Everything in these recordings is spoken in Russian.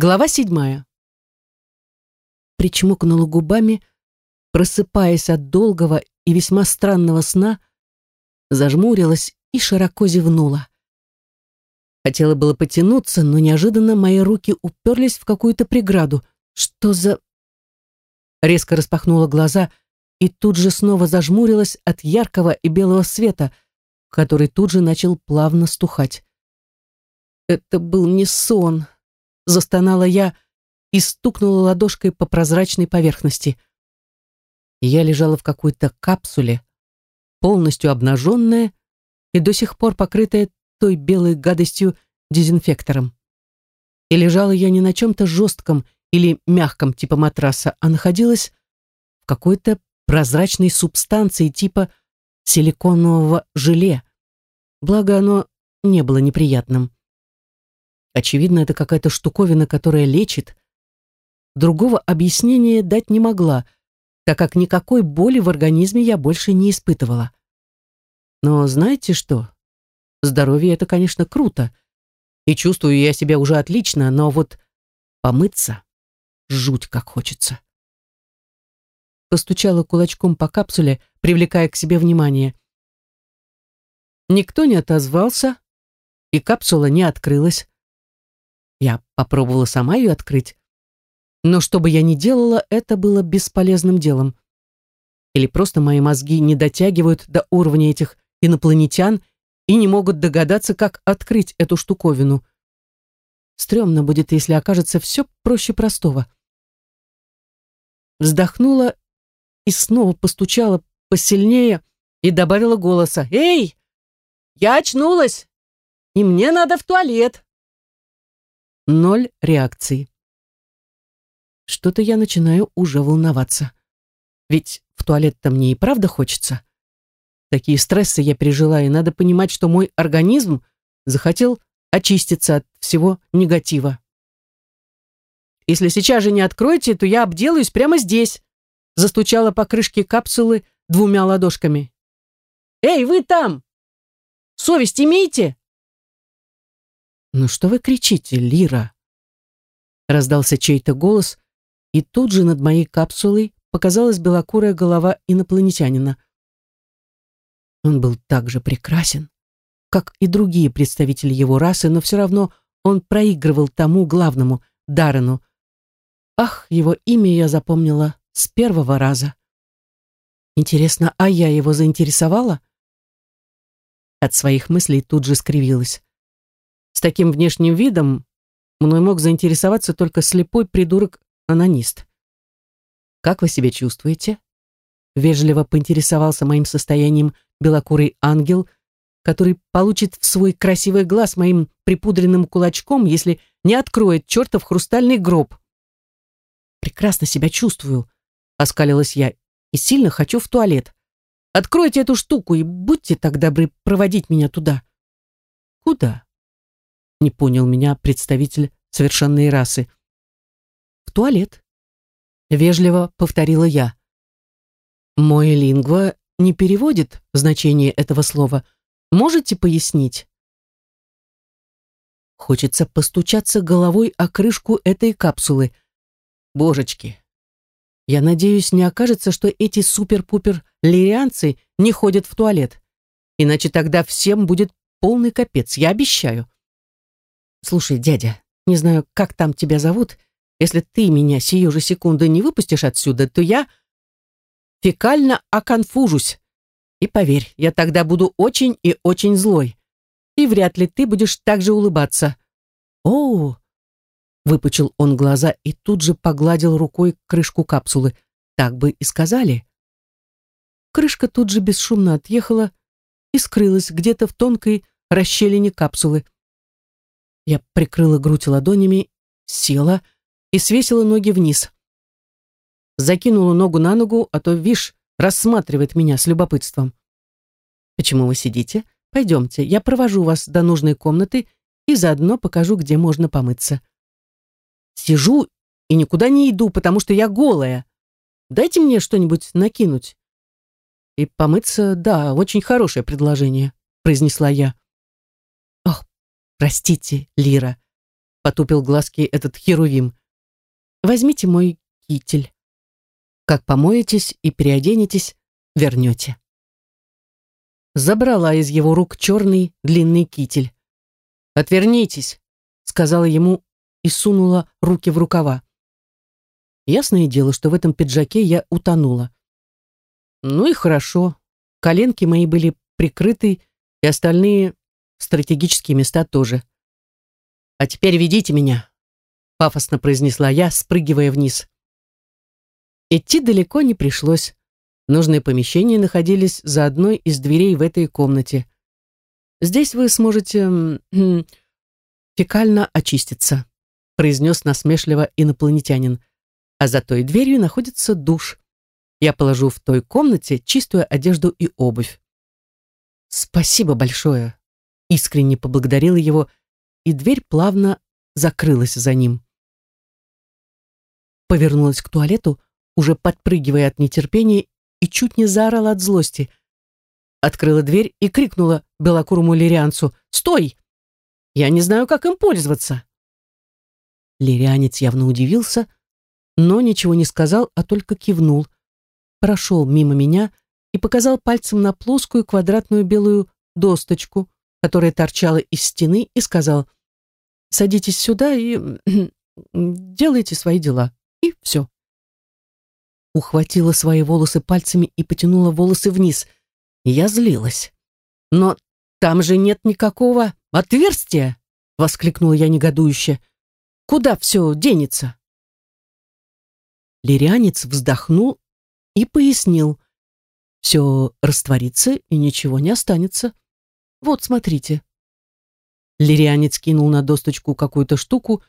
Глава седьмая. Причмокнула губами, просыпаясь от долгого и весьма странного сна, зажмурилась и широко зевнула. Хотела было потянуться, но неожиданно мои руки уперлись в какую-то преграду. Что за... Резко распахнула глаза и тут же снова зажмурилась от яркого и белого света, который тут же начал плавно стухать. Это был не сон застонала я и стукнула ладошкой по прозрачной поверхности. Я лежала в какой-то капсуле, полностью обнаженная и до сих пор покрытая той белой гадостью дезинфектором. И лежала я не на чем-то жестком или мягком типа матраса, а находилась в какой-то прозрачной субстанции типа силиконового желе. Благо оно не было неприятным. Очевидно, это какая-то штуковина, которая лечит. Другого объяснения дать не могла, так как никакой боли в организме я больше не испытывала. Но знаете что? Здоровье — это, конечно, круто. И чувствую я себя уже отлично, но вот помыться жуть как хочется. Постучала кулачком по капсуле, привлекая к себе внимание. Никто не отозвался, и капсула не открылась. Я попробовала сама ее открыть. Но что бы я ни делала, это было бесполезным делом. Или просто мои мозги не дотягивают до уровня этих инопланетян и не могут догадаться, как открыть эту штуковину. Стремно будет, если окажется все проще простого. Вздохнула и снова постучала посильнее и добавила голоса. «Эй, я очнулась, и мне надо в туалет!» Ноль реакций. Что-то я начинаю уже волноваться. Ведь в туалет-то мне и правда хочется. Такие стрессы я пережила, и надо понимать, что мой организм захотел очиститься от всего негатива. Если сейчас же не откроете, то я обделаюсь прямо здесь. Застучала по крышке капсулы двумя ладошками. Эй, вы там! Совесть имеете? «Ну что вы кричите, Лира?» Раздался чей-то голос, и тут же над моей капсулой показалась белокурая голова инопланетянина. Он был так же прекрасен, как и другие представители его расы, но все равно он проигрывал тому главному, Даррену. Ах, его имя я запомнила с первого раза. Интересно, а я его заинтересовала? От своих мыслей тут же скривилась. С таким внешним видом мной мог заинтересоваться только слепой придурок-анонист. «Как вы себя чувствуете?» Вежливо поинтересовался моим состоянием белокурый ангел, который получит в свой красивый глаз моим припудренным кулачком, если не откроет чертов хрустальный гроб. «Прекрасно себя чувствую», — оскалилась я, — «и сильно хочу в туалет. Откройте эту штуку и будьте так добры проводить меня туда». «Куда?» Не понял меня представитель совершенной расы. В туалет. Вежливо повторила я. Мой лингва не переводит значение этого слова. Можете пояснить? Хочется постучаться головой о крышку этой капсулы. Божечки. Я надеюсь, не окажется, что эти супер-пупер лирианцы не ходят в туалет. Иначе тогда всем будет полный капец, я обещаю. Слушай, дядя, не знаю, как там тебя зовут, если ты меня сию же секунду не выпустишь отсюда, то я фекально оконфужусь. И поверь, я тогда буду очень и очень злой. И вряд ли ты будешь так же улыбаться. О, выпучил он глаза и тут же погладил рукой крышку капсулы. Так бы и сказали. Крышка тут же бесшумно отъехала и скрылась где-то в тонкой расщелине капсулы. Я прикрыла грудь ладонями, села и свесила ноги вниз. Закинула ногу на ногу, а то, вишь, рассматривает меня с любопытством. «Почему вы сидите? Пойдемте, я провожу вас до нужной комнаты и заодно покажу, где можно помыться». «Сижу и никуда не иду, потому что я голая. Дайте мне что-нибудь накинуть». «И помыться, да, очень хорошее предложение», — произнесла я. «Простите, Лира», — потупил глазки этот херувим. Возьмите мой китель. Как помоетесь и переоденетесь, вернете. Забрала из его рук черный длинный китель. «Отвернитесь», — сказала ему и сунула руки в рукава. Ясное дело, что в этом пиджаке я утонула. Ну и хорошо. Коленки мои были прикрыты, и остальные стратегические места тоже. «А теперь ведите меня», — пафосно произнесла я, спрыгивая вниз. Идти далеко не пришлось. Нужные помещения находились за одной из дверей в этой комнате. Здесь вы сможете фекально очиститься, произнес насмешливо инопланетянин. А за той дверью находится душ. Я положу в той комнате чистую одежду и обувь. Спасибо большое. Искренне поблагодарила его, и дверь плавно закрылась за ним. Повернулась к туалету, уже подпрыгивая от нетерпения, и чуть не заорала от злости. Открыла дверь и крикнула белокурому лирианцу «Стой! Я не знаю, как им пользоваться!» Лирианец явно удивился, но ничего не сказал, а только кивнул. Прошел мимо меня и показал пальцем на плоскую квадратную белую досточку, которая торчала из стены, и сказал «Садитесь сюда и делайте свои дела». И все. Ухватила свои волосы пальцами и потянула волосы вниз. Я злилась. «Но там же нет никакого отверстия!» — воскликнула я негодующе. «Куда все денется?» Лирианец вздохнул и пояснил. Все растворится и ничего не останется. Вот, смотрите. Лирианец кинул на досточку какую-то штуку,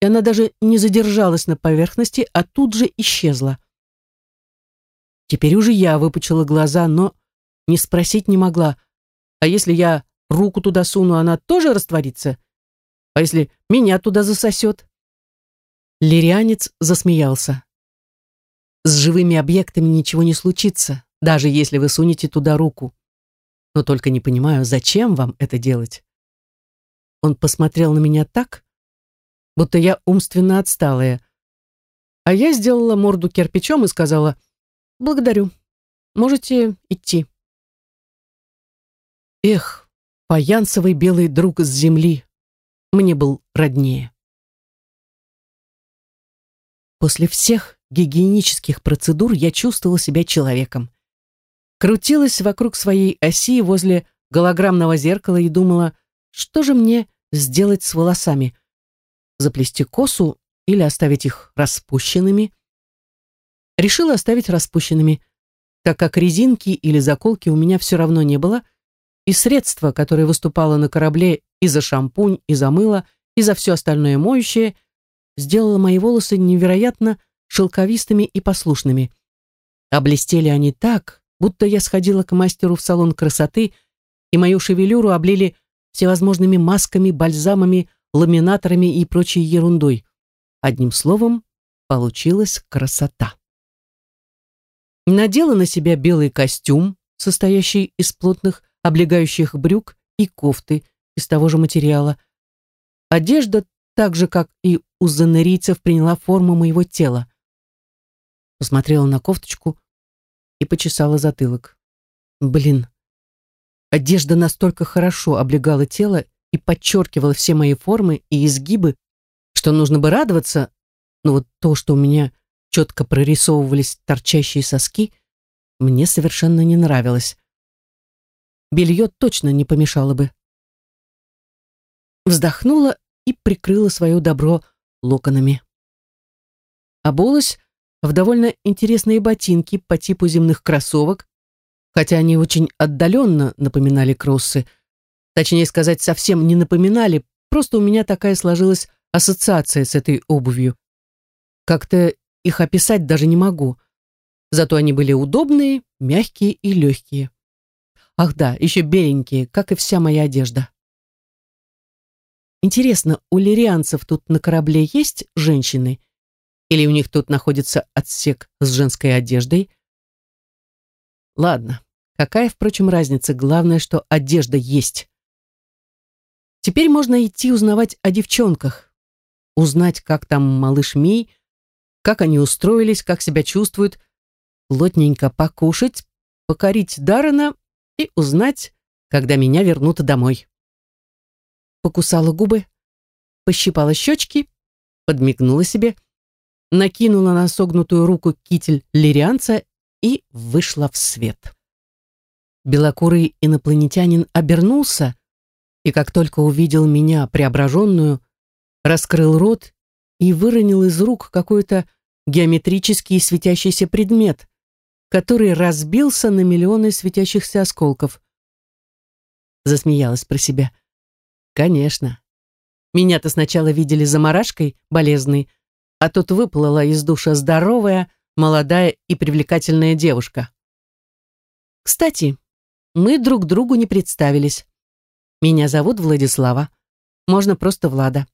и она даже не задержалась на поверхности, а тут же исчезла. Теперь уже я выпучила глаза, но не спросить не могла. А если я руку туда суну, она тоже растворится? А если меня туда засосет? Лирианец засмеялся. С живыми объектами ничего не случится, даже если вы сунете туда руку. Но только не понимаю, зачем вам это делать? Он посмотрел на меня так, будто я умственно отсталая. А я сделала морду кирпичом и сказала «Благодарю. Можете идти». Эх, фаянсовый белый друг с земли. Мне был роднее. После всех гигиенических процедур я чувствовала себя человеком. Крутилась вокруг своей оси возле голограммного зеркала и думала, что же мне сделать с волосами? Заплести косу или оставить их распущенными? Решила оставить распущенными, так как резинки или заколки у меня все равно не было, и средство, которое выступало на корабле и за шампунь, и за мыло, и за все остальное моющее, сделало мои волосы невероятно шелковистыми и послушными. А блестели они так, будто я сходила к мастеру в салон красоты, и мою шевелюру облили всевозможными масками, бальзамами, ламинаторами и прочей ерундой. Одним словом, получилась красота. Надела на себя белый костюм, состоящий из плотных облегающих брюк и кофты из того же материала. Одежда, так же как и у занерийцев, приняла форму моего тела посмотрела на кофточку и почесала затылок. Блин, одежда настолько хорошо облегала тело и подчеркивала все мои формы и изгибы, что нужно бы радоваться, но вот то, что у меня четко прорисовывались торчащие соски, мне совершенно не нравилось. Белье точно не помешало бы. Вздохнула и прикрыла свое добро локонами. Обулась в довольно интересные ботинки по типу земных кроссовок, хотя они очень отдаленно напоминали кроссы. Точнее сказать, совсем не напоминали, просто у меня такая сложилась ассоциация с этой обувью. Как-то их описать даже не могу. Зато они были удобные, мягкие и легкие. Ах да, еще беленькие, как и вся моя одежда. Интересно, у лирианцев тут на корабле есть женщины? Или у них тут находится отсек с женской одеждой? Ладно, какая, впрочем, разница? Главное, что одежда есть. Теперь можно идти узнавать о девчонках. узнать, как там малыш Мий, как они устроились, как себя чувствуют, плотненько покушать, покорить Даррена и узнать, когда меня вернут домой. Покусала губы, пощипала щечки, подмигнула себе, накинула на согнутую руку китель лирианца и вышла в свет. Белокурый инопланетянин обернулся и, как только увидел меня преображенную, раскрыл рот и выронил из рук какой-то геометрический светящийся предмет, который разбился на миллионы светящихся осколков. Засмеялась про себя. Конечно. Меня-то сначала видели заморашкой болезной, а тут выплыла из душа здоровая, молодая и привлекательная девушка. Кстати, мы друг другу не представились. Меня зовут Владислава. Можно просто Влада.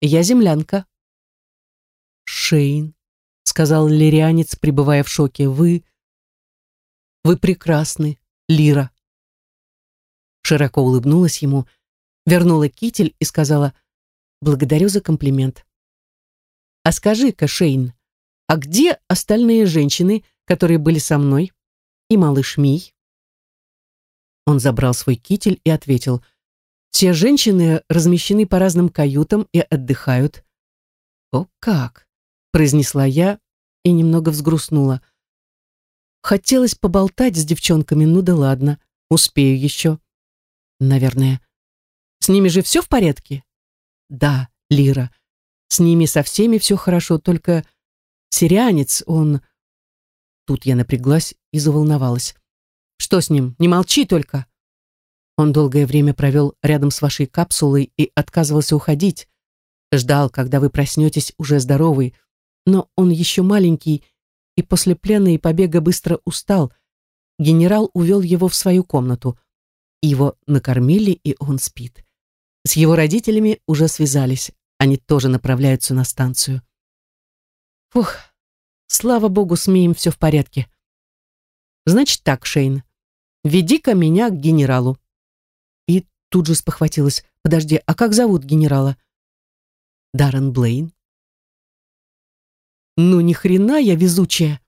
Я землянка. Шейн, сказал лирианец, пребывая в шоке. Вы... Вы прекрасны, Лира. Широко улыбнулась ему, вернула китель и сказала «Благодарю за комплимент». «А скажи-ка, Шейн, а где остальные женщины, которые были со мной? И малыш Мий?» Он забрал свой китель и ответил. «Все женщины размещены по разным каютам и отдыхают». «О как!» — произнесла я и немного взгрустнула. Хотелось поболтать с девчонками, ну да ладно, успею еще. Наверное. С ними же все в порядке? Да, Лира. С ними со всеми все хорошо, только сирианец, он... Тут я напряглась и заволновалась. Что с ним? Не молчи только. Он долгое время провел рядом с вашей капсулой и отказывался уходить. Ждал, когда вы проснетесь уже здоровый. Но он еще маленький и после плена и побега быстро устал. Генерал увел его в свою комнату. Его накормили, и он спит. С его родителями уже связались. Они тоже направляются на станцию. Фух, слава богу, с Мием все в порядке. Значит так, Шейн, веди-ка меня к генералу. И тут же спохватилась. Подожди, а как зовут генерала? Даррен Блейн. Ну ни хрена я везучая.